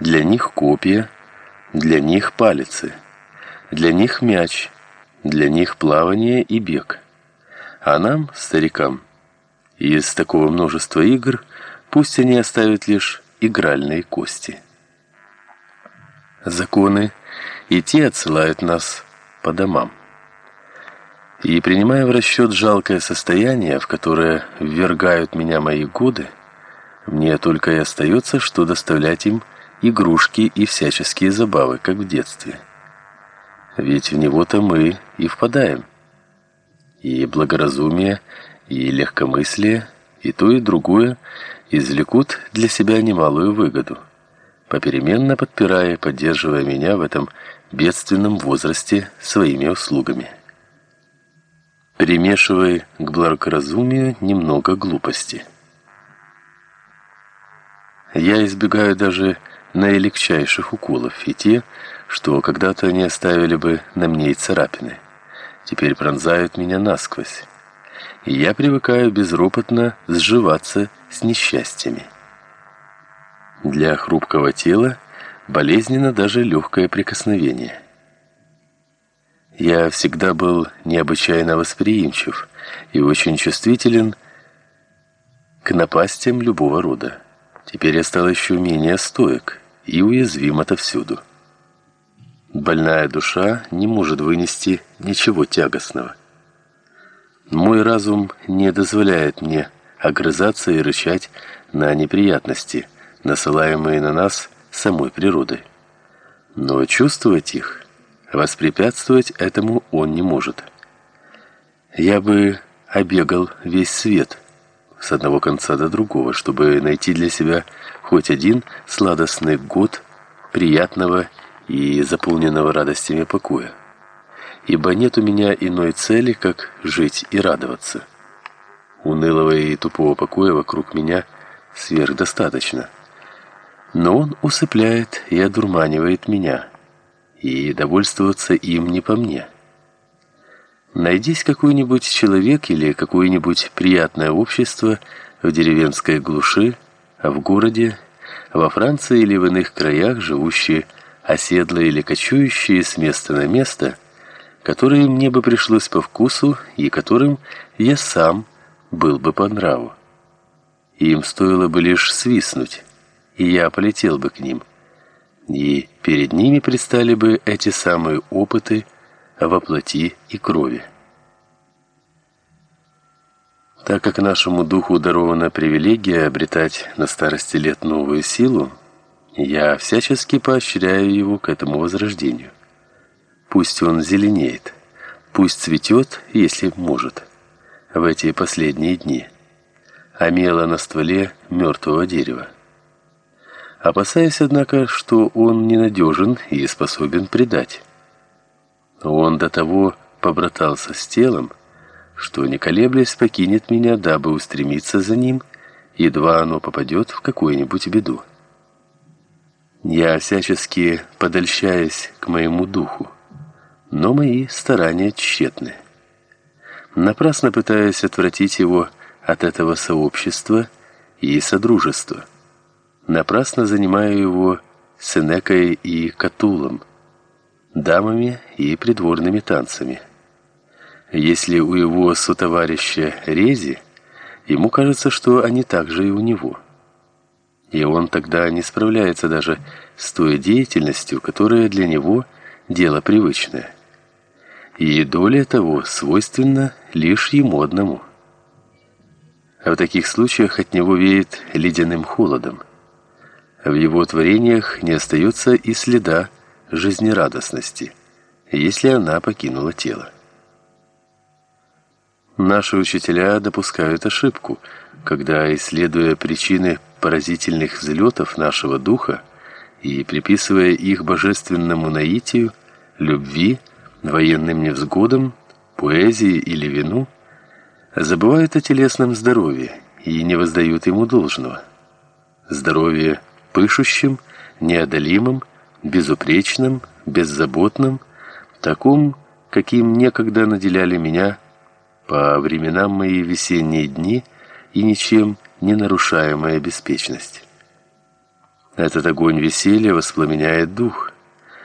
для них копья, для них палицы, для них мяч, для них плавание и бег. А нам, старикам, из такого множества игр пусть они оставят лишь игральные кости. Законы и те отсылают нас по домам. И принимая в расчет жалкое состояние, в которое ввергают меня мои годы, мне только и остается, что доставлять им игрушки и всяческие забавы, как в детстве. Ведь в него-то мы и впадаем. И благоразумие, и легкомыслие, и то, и другое извлекут для себя немалую выгоду, попеременно подпирая и поддерживая меня в этом бедственном возрасте своими услугами. Примешивая к благоразумию немного глупости. Я избегаю даже наилегчайших уколов, и те, что когда-то не оставили бы на мне и царапины, теперь пронзают меня насквозь и я привыкаю безропотно сживаться с несчастьями. Для хрупкого тела болезненно даже легкое прикосновение. Я всегда был необычайно восприимчив и очень чувствителен к напастям любого рода. Теперь я стал еще менее стоек и уязвим отовсюду. Больная душа не может вынести ничего тягостного. Мой разум не дозволяет мне огрызаться и рычать на неприятности, насылаемые на нас самой природой. Но чувствовать их, воспрепятствовать этому он не может. Я бы обегал весь свет с одного конца до другого, чтобы найти для себя хоть один сладостный год приятного и заполненного радостями покоя ибо нет у меня иной цели, как жить и радоваться. Унылого и тупого покоя вокруг меня сверхдостаточно. Но он усыпляет и одурманивает меня, и довольствоваться им не по мне. Найдись какой-нибудь человек или какое-нибудь приятное общество в деревенской глуши, а в городе, во Франции или в иных краях, живущие оседлые или кочующие с места на место – которые мне бы пришлось по вкусу и которым я сам был бы по нраву. Им стоило бы лишь свистнуть, и я полетел бы к ним. И перед ними предстали бы эти самые опыты во плоти и крови. Так как нашему духу дарована привилегия обретать на старости лет новую силу, я всячески поощряю его к этому возрождению. Пусть он зеленеет, пусть цветет, если может, в эти последние дни, а мело на стволе мертвого дерева. Опасаясь, однако, что он ненадежен и способен предать. Он до того побратался с телом, что, не колеблясь, покинет меня, дабы устремиться за ним, едва оно попадет в какую-нибудь беду. Я всячески подольщаюсь к моему духу, но мои старания тщетны. Напрасно пытаюсь отвратить его от этого сообщества и содружества. Напрасно занимаю его Сенекой и Катулом, дамами и придворными танцами. Если у его сотоварища Рези, ему кажется, что они также и у него. И он тогда не справляется даже с той деятельностью, которая для него дело привычное и доля того свойственна лишь ему одному. А в таких случаях от него веет ледяным холодом. В его творениях не остается и следа жизнерадостности, если она покинула тело. Наши учителя допускают ошибку, когда, исследуя причины поразительных взлетов нашего духа и приписывая их божественному наитию, любви, военным невзгодам, поэзии или вину, забывают о телесном здоровье и не воздают ему должного. Здоровье пышущим, неодолимым, безупречным, беззаботным, таким, каким некогда наделяли меня по временам мои весенние дни и ничем не нарушаемая беспечность. Этот огонь веселья воспламеняет дух,